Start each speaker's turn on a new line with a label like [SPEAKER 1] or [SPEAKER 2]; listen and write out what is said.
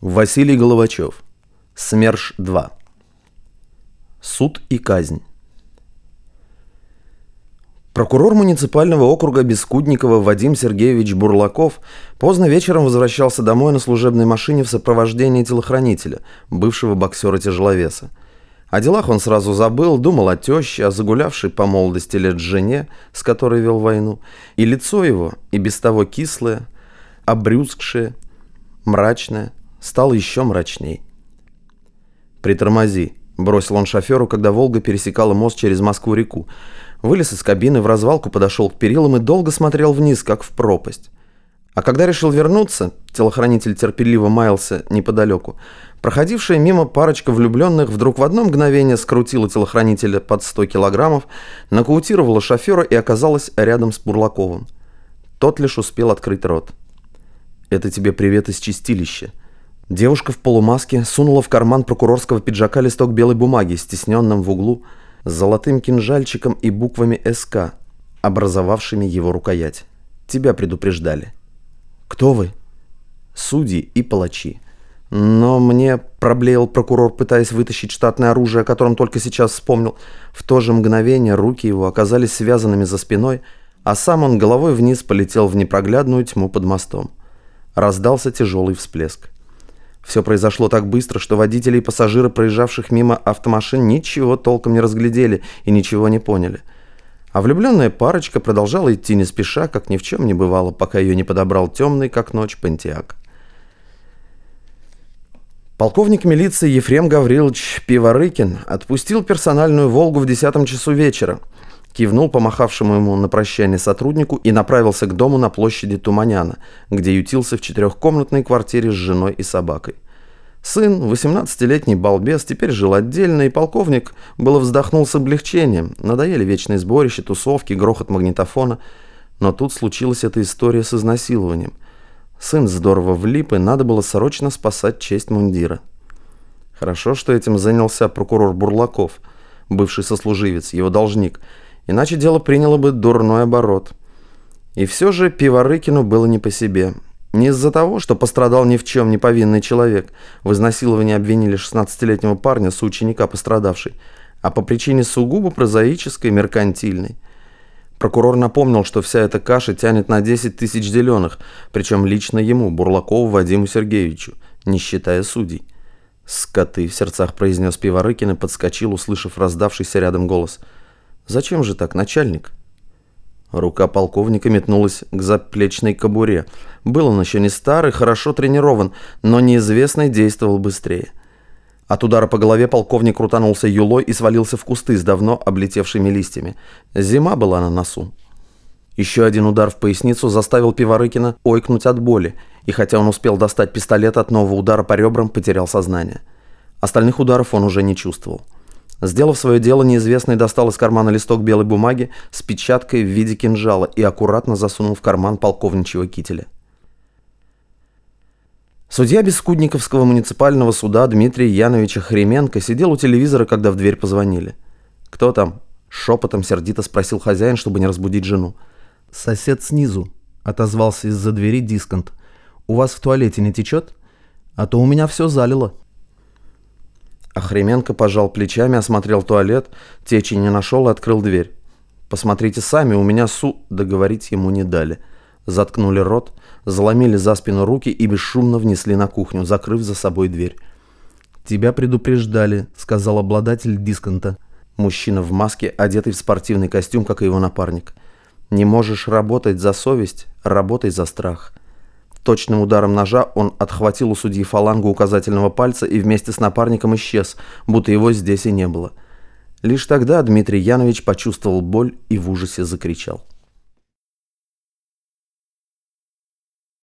[SPEAKER 1] Василий Головачев. СМЕРШ 2. Суд и казнь. Прокурор муниципального округа Бескудникова Вадим Сергеевич Бурлаков поздно вечером возвращался домой на служебной машине в сопровождении телохранителя, бывшего боксера-тяжеловеса. О делах он сразу забыл, думал о теще, о загулявшей по молодости лет жене, с которой вел войну, и лицо его, и без того кислое, обрюзгшее, мрачное, стало еще мрачней. «Притормози», – бросил он шоферу, когда «Волга» пересекала мост через Москву-реку. Вылез из кабины, в развалку подошел к перилам и долго смотрел вниз, как в пропасть. А когда решил вернуться, телохранитель терпеливо маялся неподалеку. Проходившая мимо парочка влюбленных вдруг в одно мгновение скрутила телохранителя под 100 килограммов, нокаутировала шофера и оказалась рядом с Бурлаковым. Тот лишь успел открыть рот. «Это тебе привет из чистилища», Девушка в полумаске сунула в карман прокурорского пиджака листок белой бумаги, стесненным в углу, с золотым кинжальчиком и буквами «СК», образовавшими его рукоять. Тебя предупреждали. «Кто вы?» «Судьи и палачи». «Но мне проблеял прокурор, пытаясь вытащить штатное оружие, о котором только сейчас вспомнил. В то же мгновение руки его оказались связанными за спиной, а сам он головой вниз полетел в непроглядную тьму под мостом. Раздался тяжелый всплеск. Все произошло так быстро, что водители и пассажиры, проезжавших мимо автомашин, ничего толком не разглядели и ничего не поняли. А влюбленная парочка продолжала идти не спеша, как ни в чем не бывало, пока ее не подобрал темный, как ночь, пантеак. Полковник милиции Ефрем Гаврилович Пиворыкин отпустил персональную «Волгу» в десятом часу вечера, кивнул помахавшему ему на прощание сотруднику и направился к дому на площади Туманяна, где ютился в четырехкомнатной квартире с женой и собакой. Сын, 18-летний балбес, теперь жил отдельно, и полковник было вздохнул с облегчением. Надоели вечные сборища, тусовки, грохот магнитофона. Но тут случилась эта история с изнасилованием. Сын здорово влип, и надо было срочно спасать честь мундира. Хорошо, что этим занялся прокурор Бурлаков, бывший сослуживец, его должник – Иначе дело приняло бы дурной оборот. И все же Пиворыкину было не по себе. Не из-за того, что пострадал ни в чем не повинный человек. В изнасиловании обвинили 16-летнего парня, соученика пострадавшей. А по причине сугубо прозаической, меркантильной. Прокурор напомнил, что вся эта каша тянет на 10 тысяч зеленых, причем лично ему, Бурлакову Вадиму Сергеевичу, не считая судей. «Скоты!» – в сердцах произнес Пиворыкин и подскочил, услышав раздавшийся рядом голос – «Зачем же так, начальник?» Рука полковника метнулась к заплечной кобуре. Был он еще не старый, хорошо тренирован, но неизвестный действовал быстрее. От удара по голове полковник крутанулся юлой и свалился в кусты с давно облетевшими листьями. Зима была на носу. Еще один удар в поясницу заставил Пиворыкина ойкнуть от боли, и хотя он успел достать пистолет от нового удара по ребрам, потерял сознание. Остальных ударов он уже не чувствовал. Сделав свое дело, неизвестный достал из кармана листок белой бумаги с печаткой в виде кинжала и аккуратно засунул в карман полковничьего кителя. Судья Бескудниковского муниципального суда Дмитрий Янович Хременко сидел у телевизора, когда в дверь позвонили. «Кто там?» – шепотом сердито спросил хозяин, чтобы не разбудить жену. «Сосед снизу», – отозвался из-за двери дисконт. «У вас в туалете не течет? А то у меня все залило». Охременко пожал плечами, осмотрел туалет, течи не нашел и открыл дверь. «Посмотрите сами, у меня су...» Договорить ему не дали. Заткнули рот, заломили за спину руки и бесшумно внесли на кухню, закрыв за собой дверь. «Тебя предупреждали», — сказал обладатель дисконта. Мужчина в маске, одетый в спортивный костюм, как и его напарник. «Не можешь работать за совесть, работай за страх». Точным ударом ножа он отхватил у судьи фалангу указательного пальца и вместе с напарником исчез, будто его здесь и не было. Лишь тогда Дмитрий Янович почувствовал боль и в ужасе закричал.